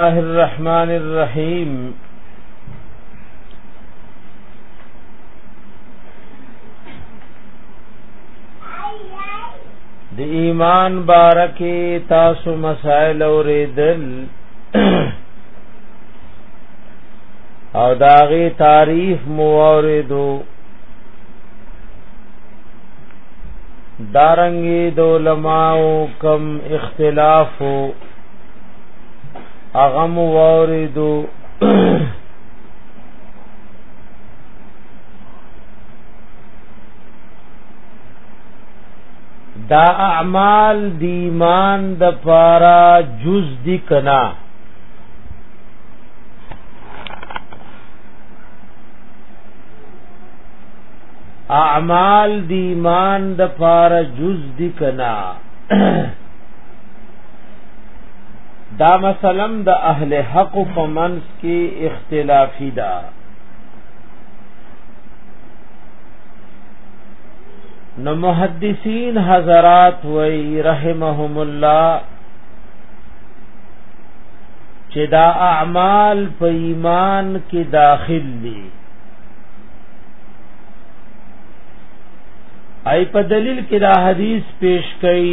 الله الرحمن الرحیم د ایمان بارکه تاسو مسائل اوریدل او داغه تعریف مو اوریدو دارنګي د علماو کم اختلافو هغه مو واردو دا اعمال دی ایمان د پارا جز دی کنا اعمال دی ایمان د پارا جز دی کنا دا مثلا د اهل حق په منځ کې اختلافي ده نو محدثین حضرات وی رحمهم الله چې دا اعمال په ایمان کې داخل دي ای په دلیل کې دا حدیث پیش کړي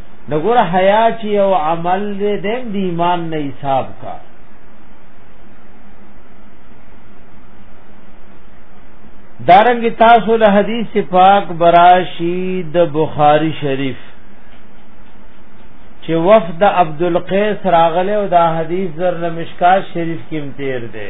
د ګور حیا چې یو عمل دې د ایمان نه حساب کا دارنګ تاسو له حدیث پاک براشی د بخاری شریف چې وفد عبد القیس راغله او دا حدیث در مشکات شریف کې امتیر ده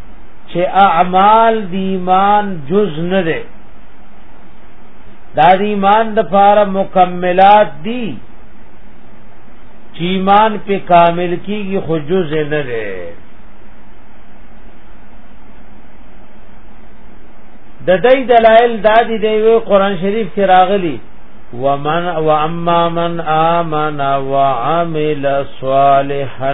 چې اعمال د ایمان جز نه ده دا د ایمان د پاره مکملات دي چې ایمان په کامل کیږي خو جز نه ده د دې دلایل د دې دی قرآن شریف کې راغلي ومن واما من امن وعمل صالحا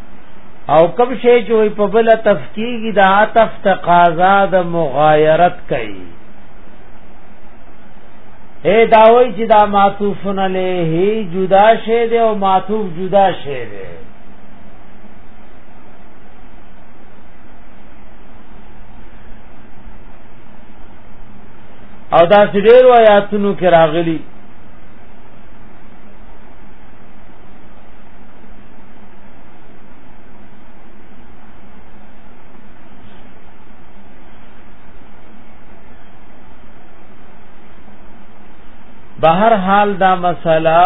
او کوم شی چې په بل تفکیږي د عطف تقاضا د مغایرت کوي اے داوی چې دا معطوفن علیه جدا شی دی او معطوف جدا شی دی او دا سړي روایتونو کې راغلي بهر حال دا مسله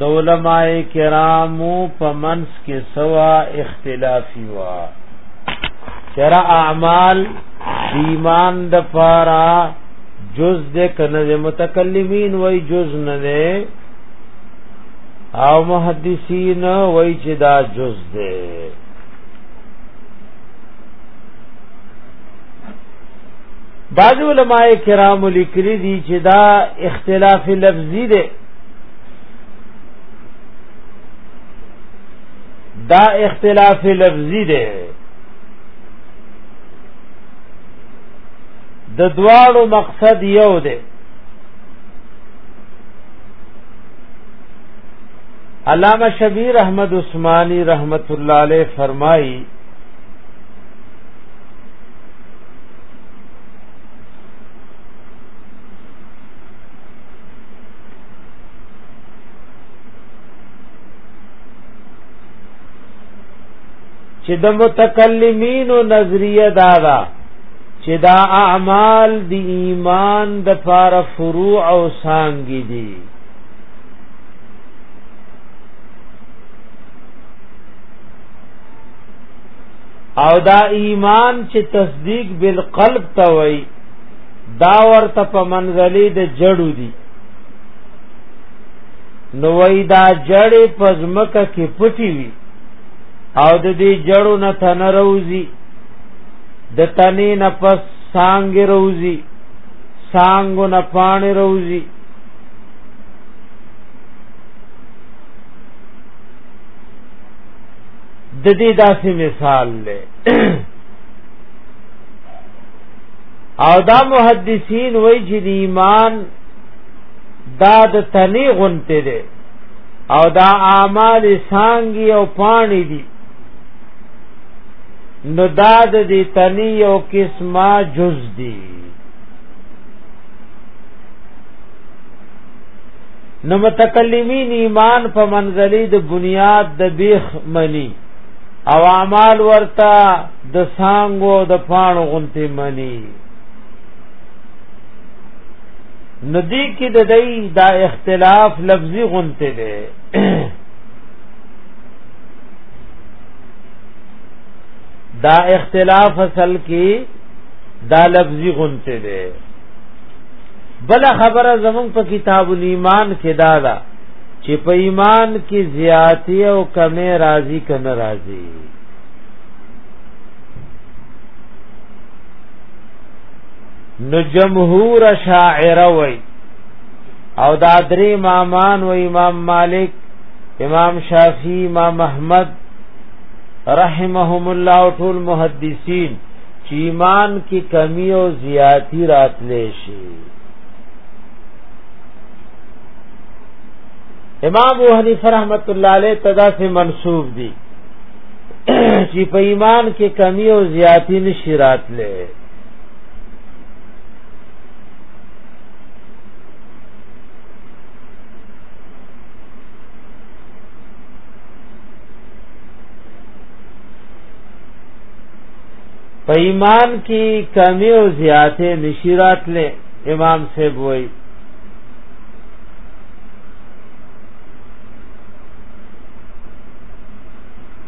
د علماء کرامو په منس کې سوا اختلافي وا چر اعمال ایمان د پارا جز د کنه متکلمین وای جز نه او محدثین وای چې دا جز ده بعض علماء کرام لیکلي دي چې دا اختلاف لفظي ده دا اختلاف لفظي ده د دواړو مقصد یو دی علامہ شبیر احمد عثماني رحمت الله علیه فرمایي چې د متکلمینو نظریه دا ده چې دا اعمال دی ایمان د پار فروع او سانګي دي او دا ایمان چې تصدیق بالقلب ته وای دا ورته په منځلې د جړو دي نو وای دا جړې پزمکه کې پټي وي او د دې جړو نه تنروزي د تنې نفس سانګ روزي سانګ نه پان روزي د دې داسې مثال لې او دا محدثین وای چې د ایمان دا د تنې غونته ده او دا اعمال سانګي او پانی دي نو دا د دې تنی یو قسمه جز دی نو متکلمین ایمان په منزلی د بنیاد د بیخ منی او اعمال ورتا د سانګو د پانو غنتی منی ندی کی د دای دا اختلاف لفظی غنتی دی دا اختلاف اصل کی دا لفظی غنته ده بل خبره زمون په کتاب الایمان کې دا ده چې په ایمان کې زیاتی او کمی راضی کنه راضی نو جمهور شاعر وای او دا درې امامان و امام مالک امام شافعی امام احمد رحمهم الله او ټول محدثین چې ایمان کې کمی او زیاتی راتلې شي امام ابو حنیفه رحمت الله علیه تدا سے منسوب دي چې په ایمان کې کمی او زیاتی نشی راتلې په ایمان کې کمی او زیاتې نشیرات له امام صاحب وای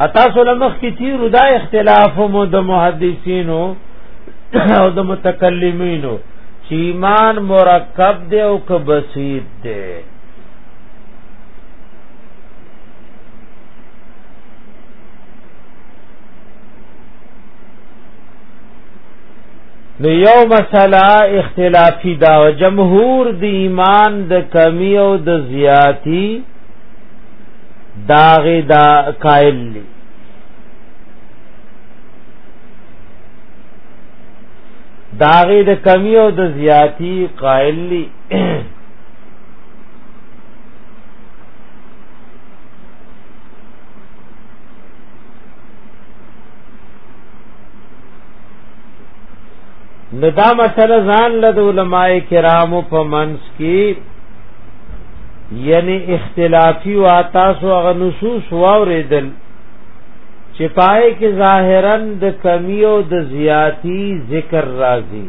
اتا سلمخ کی تیر دا اختلاف مو د محدثینو او د متکلمینو چې ایمان مرکب دی او که بسیط دی نو یو مسله اختلافی دا جمهور د ایمان د کمی او د زیاتی داغ دا قائل لی داغ د کمی او د زیاتی قائل لی نو دا مسله ځان له علماء کرامو په منس کې یعنی اختلافی و تاسو هغه نصوص واوریدل چې پای کې ظاهرا د کمی او د زیاتی ذکر راځي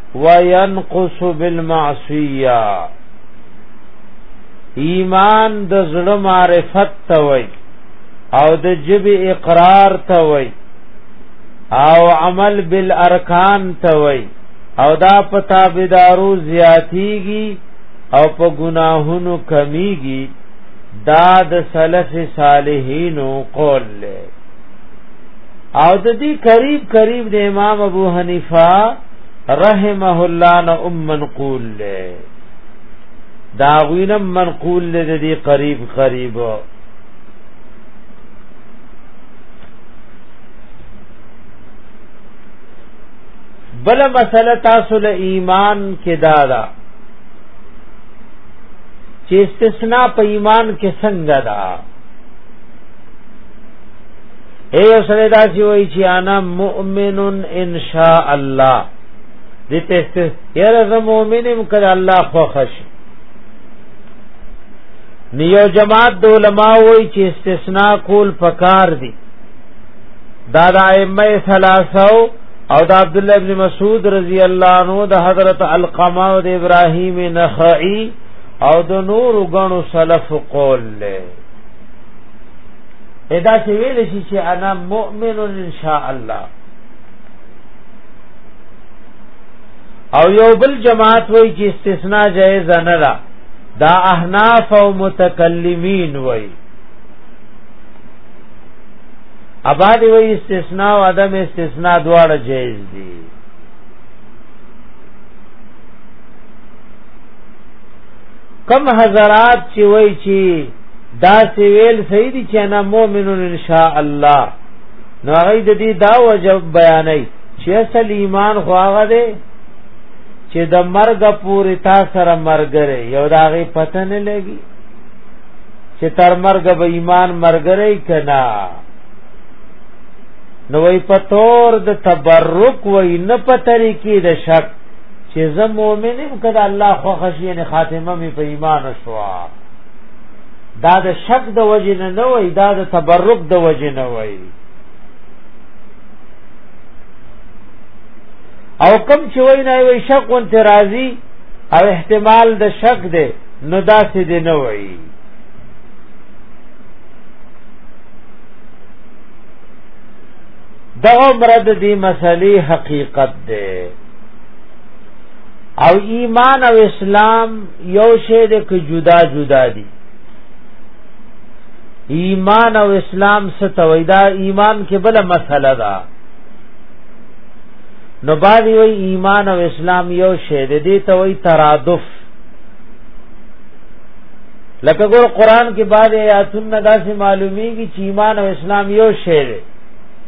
وینقص بالمعصیه ایمان د زړه معرفت ته وای او د جب اقرار ته وای او عمل بالارکان ته وای او دا پتا بيدارو زیاتیږي او په گناهونو کمیږي دا د سلف صالحینو قول له او د دې قریب قریب د امام ابو حنیفه رحمه الله نه ام منقول له دا غوینه منقول له دې قریب قریب بل مسله تاسو له ایمان کې دادا چې استثناء په ایمان کې څنګه دا اے یو سره دا چې وای چې انا مؤمن ان شاء الله دې ته یره زه مؤمنم کړه الله خو خوش نیو جماعت د علماء وای چې استثناء کول پکار دي دا د ائمه ثلاثه او د عبد الله ابن مسعود رضی الله عنه د حضرت القما او د ابراهیم نخعی او د نور غنو سلف قول له ادا چې ویل شي چې انا مؤمن ان شاء الله او یو بل جماعت وای چې استثناء جائز نه را دا احناف او متکلمین وای اباد وای استثناء او عدم استثناء دواړه جائز دي کم حضرات چې وای چې دا سی ویل صحیح دي چې انا مؤمنون ان شاء الله نو هغه د دې دا وجب بیانې چې اصل ایمان خو هغه دی چې د مرګ پورې تا سره مرګره یو داغه پته نه لګي چې تر مرګ به ایمان مرګره کنا نو وی پتور د تبرک وی نه پتری کی د شک چې زه مؤمن یم کله الله خو خشیه نه خاتمه می په ایمان شوا دا د شک د وجه نه نه وای دا د تبرک د وجه نه وای او کم چې وای نه وای شک اون ترازی او احتمال د شک ده نو دا سې دی نه وای دغه مرد دی مسلې حقیقت دی او ایمان او اسلام یو شی دی که جدا جدا دي ایمان او اسلام ستوي دا ایمان کې بل مسله ده نو باندې وی ایمان او اسلام یو شی دی دي ته وی ترادف لکه ګور قران کې بعد آیاتونه داسې معلومیږي چې ایمان او اسلام یو شی دی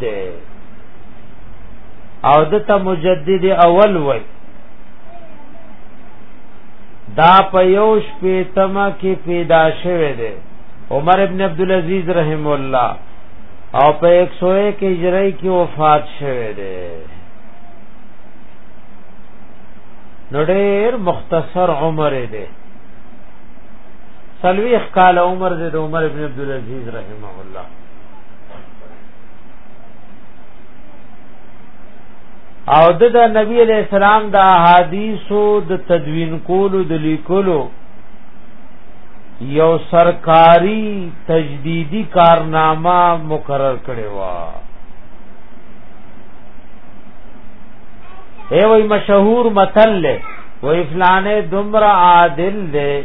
دی او دته مجدد اول وای دا په یو شپې تما کې پیدا شوه دی عمر ابن عبد العزيز رحم الله او په 101 کې هجری کې وفات شوه دی نو ډېر مختصر عمر دی سلویخ کال عمر دې د عمر ابن عبد العزيز رحمه الله او د دا نبی علیہ السلام د احادیثو د تدوین کولو د لیکلو یو سرکاری تجدیدی کارنامه مقرر کړي وا ای وای مشهور متل له وای فلانه دمر عادل له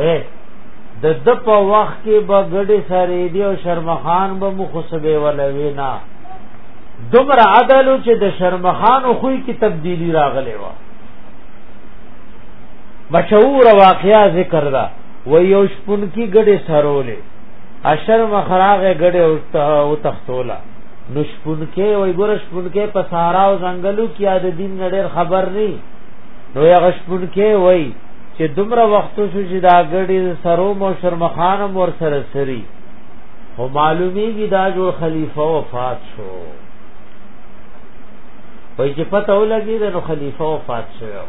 اے د د په وخت کې به ګډې سره دی او شرمخان به مخصبه ولوي نه دمر عدل چې د شرمخان خو کی تبدیلی راغلی و مشهور واقعیا ذکر دا و یو شپون کی ګډې سرولې اشر مخراغه ګډې او تختولا نو شپون کې وای ګور شپون کې په سارا او ځنګلو کې د دین نړیر خبر نه نو یا غشپون کې وای چې دومره وخت شو چې دا غړي سرو مو شرمخانم ور سره سری او معلومیږي دا جوړ خلیفہ وفات شو وای چې پته ولګی دا نو خلیفہ وفات شو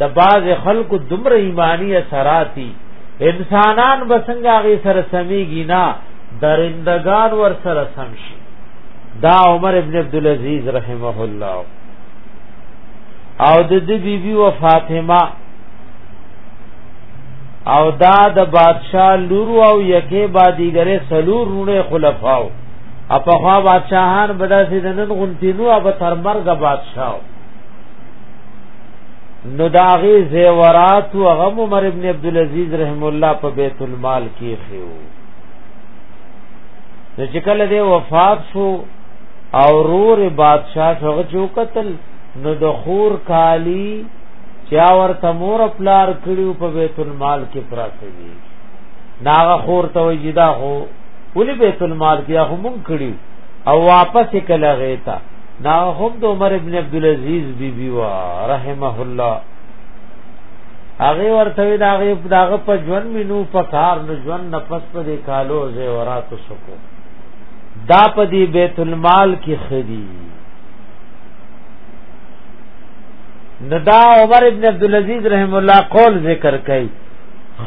د باز خلق دومره ایمانی اثراتی انسانان بسنګ هغه سره سميږي نه درندگان ور سره سم شي دا عمر ابن عبد العزيز رحمه الله او د دې بیبي و فاطمه او دا د بادشاہ لور او یکه بادیګره سلور رونه خلفاو اپا خوا بادشاہان بدا سی دنن غنتینو اب تر مرگ بادشاہ نو داغی زیورات و غم عمر ابن عبدالعزیز رحم الله په بیت المال کې خيو نو چې کله دی وفات شو او رور بادشاہ شغه چوکتل نو د خور کالی چا ورته مور پلار کړیو په بیت المال کې پراته دي ناغه خور ته وجدا هو ولی بیت المال کې هغه مونږ کړیو او واپس کله غیتا نا هم د عمر ابن عبد العزيز بي بي وا رحمه الله هغه ورته دا هغه داغه په ژوند مينو په کار نو ژوند نفس په دې کالو زه وراتو سکو دا په دې بیت المال کې خدي ندا عمر ابن عبد العزيز رحم الله قول ذکر کړي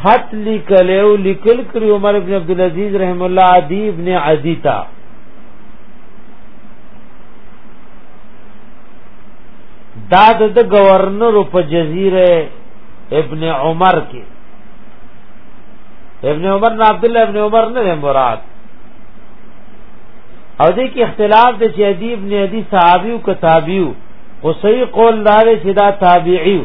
خط لیکل او لیکل کړي عمر ابن عبد العزيز رحم الله عدي ابن عدي تا دا د گورنر په جزیره ابن عمر کې ابن عمر نه عبد الله ابن عمر نه مراد او دې کې اختلاف د چې ادی ابن ادی صحابي او کتابي او صحیح قول دار چې دا تابعي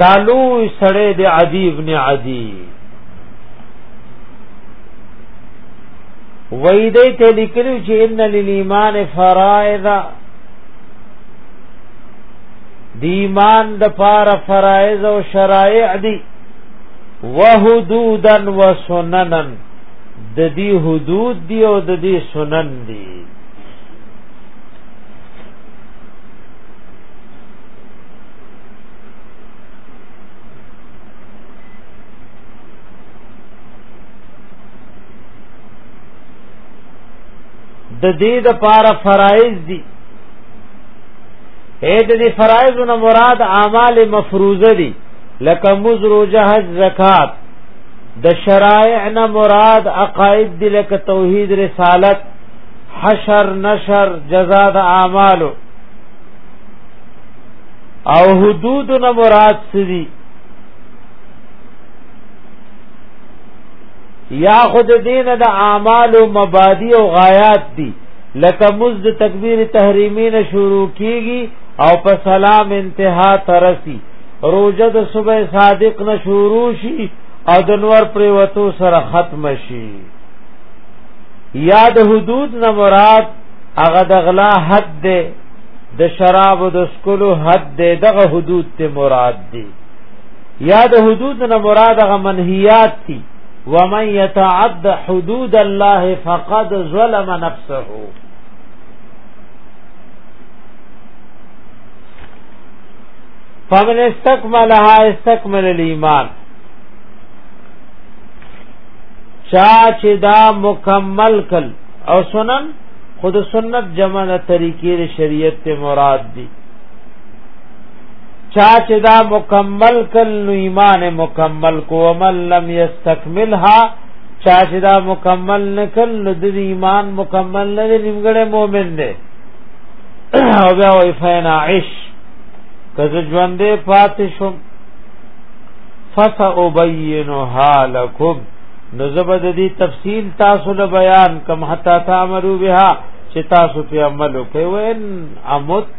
دالو سړې د عدی ابن عدی ویدې ته لیکلو چې ان للایمان فرائض دی ایمان د پار فرایض او شرایع دی وحدودا وسننا د دې حدود دی او د دې سنن دی د دې د پار فرایض دي اې د دې فرایض نه مراد اعمال مفروضه دي لکه مز روزه حج زکات د شرایع نه مراد عقاید دي لکه توحید رسالت حشر نشر جزا د اعمالو او حدود نه مراد سدي یا خود دین د اعمال او مبادی او غایات دي لکه مز د تکبیر تحریمی نه شروع کیږي او په سلام انتها ترسي روزه د صبح صادق نه شروع شي او د نور پر وتو سره ختم شي یاد حدود نه مراد هغه د غلا حد ده د شراب او د سکلو حد ده دغه حدود ته مراد دي یاد حدود نه مراد هغه منهیات دي ومن يتعد حدود الله فقد ظلم نفسه فمن استكملها استكمل الايمان چا چې دا مکمل کل او سنن خود سنت جمع د طریقې شریعت ته مراد دي چا چې دا مکمل کل نو ایمان مکمل کو من لم یستکملها چا چې دا مکمل نکل نو د ایمان مکمل نه نیمګړی مؤمن دی او بیا وای فینا عش کزه ژوندې پاتې شوم فسأبینها لکم نو زبد دی تفصیل تاسو له بیان کم حتا تعملوا بها چې تاسو په عمل کوئ ان امت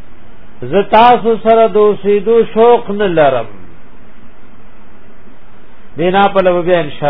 ز تاسو سره دوسیدو شوق نه لرم دینا په لوبیا ان شاء